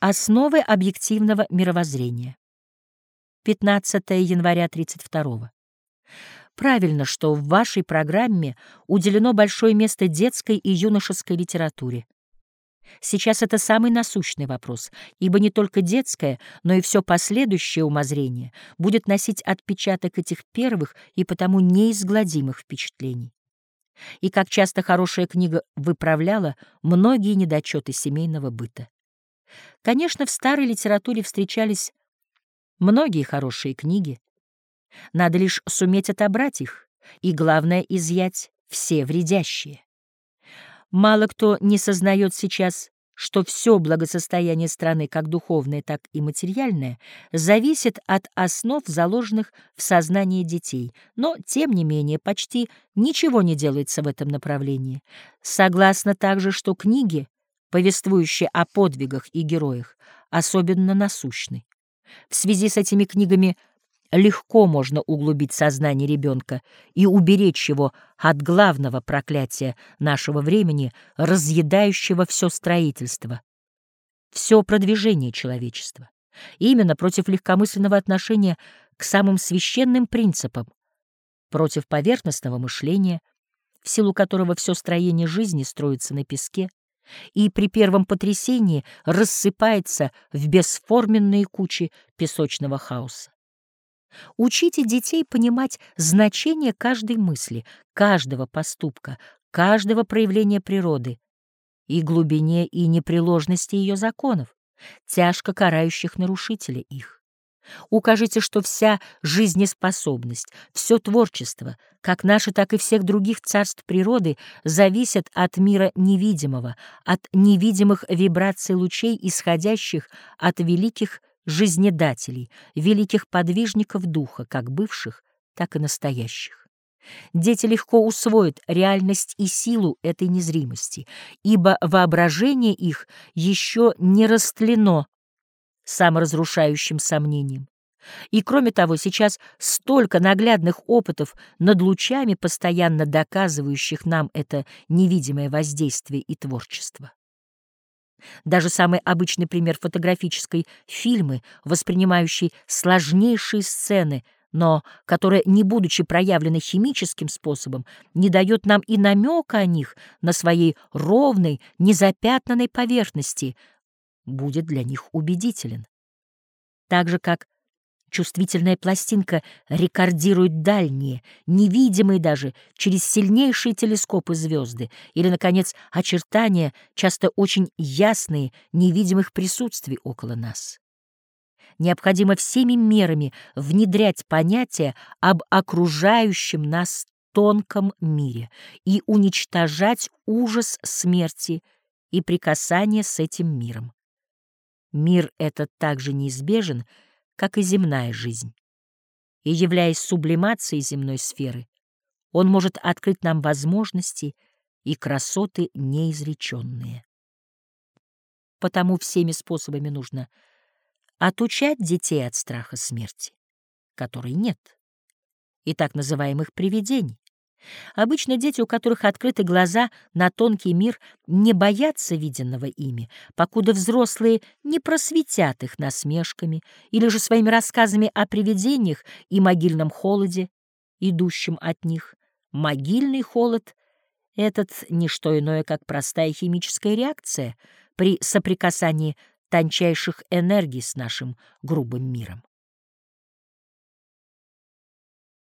Основы объективного мировоззрения. 15 января 32 Правильно, что в вашей программе уделено большое место детской и юношеской литературе. Сейчас это самый насущный вопрос, ибо не только детское, но и все последующее умозрение будет носить отпечаток этих первых и потому неизгладимых впечатлений. И как часто хорошая книга выправляла многие недочеты семейного быта. Конечно, в старой литературе встречались многие хорошие книги. Надо лишь суметь отобрать их, и, главное, изъять все вредящие. Мало кто не сознает сейчас, что все благосостояние страны, как духовное, так и материальное, зависит от основ, заложенных в сознании детей, но, тем не менее, почти ничего не делается в этом направлении. Согласно также, что книги — повествующие о подвигах и героях, особенно насущны. В связи с этими книгами легко можно углубить сознание ребенка и уберечь его от главного проклятия нашего времени, разъедающего все строительство, все продвижение человечества. именно против легкомысленного отношения к самым священным принципам, против поверхностного мышления, в силу которого все строение жизни строится на песке, и при первом потрясении рассыпается в бесформенные кучи песочного хаоса. Учите детей понимать значение каждой мысли, каждого поступка, каждого проявления природы и глубине и непреложности ее законов, тяжко карающих нарушителя их. Укажите, что вся жизнеспособность, все творчество, как наше, так и всех других царств природы, зависят от мира невидимого, от невидимых вибраций лучей, исходящих от великих жизнедателей, великих подвижников духа, как бывших, так и настоящих. Дети легко усвоят реальность и силу этой незримости, ибо воображение их еще не растлено саморазрушающим сомнением. И кроме того, сейчас столько наглядных опытов над лучами, постоянно доказывающих нам это невидимое воздействие и творчество. Даже самый обычный пример фотографической фильмы, воспринимающий сложнейшие сцены, но которая, не будучи проявлена химическим способом, не дает нам и намека о них на своей ровной, незапятнанной поверхности — будет для них убедителен. Так же, как чувствительная пластинка рекордирует дальние, невидимые даже, через сильнейшие телескопы звезды, или, наконец, очертания, часто очень ясные, невидимых присутствий около нас. Необходимо всеми мерами внедрять понятие об окружающем нас тонком мире и уничтожать ужас смерти и прикасание с этим миром. Мир этот так же неизбежен, как и земная жизнь. И, являясь сублимацией земной сферы, он может открыть нам возможности и красоты неизреченные. Потому всеми способами нужно отучать детей от страха смерти, которой нет, и так называемых привидений. Обычно дети, у которых открыты глаза на тонкий мир, не боятся виденного ими, покуда взрослые не просветят их насмешками или же своими рассказами о привидениях и могильном холоде, идущем от них. Могильный холод — этот не что иное, как простая химическая реакция при соприкасании тончайших энергий с нашим грубым миром.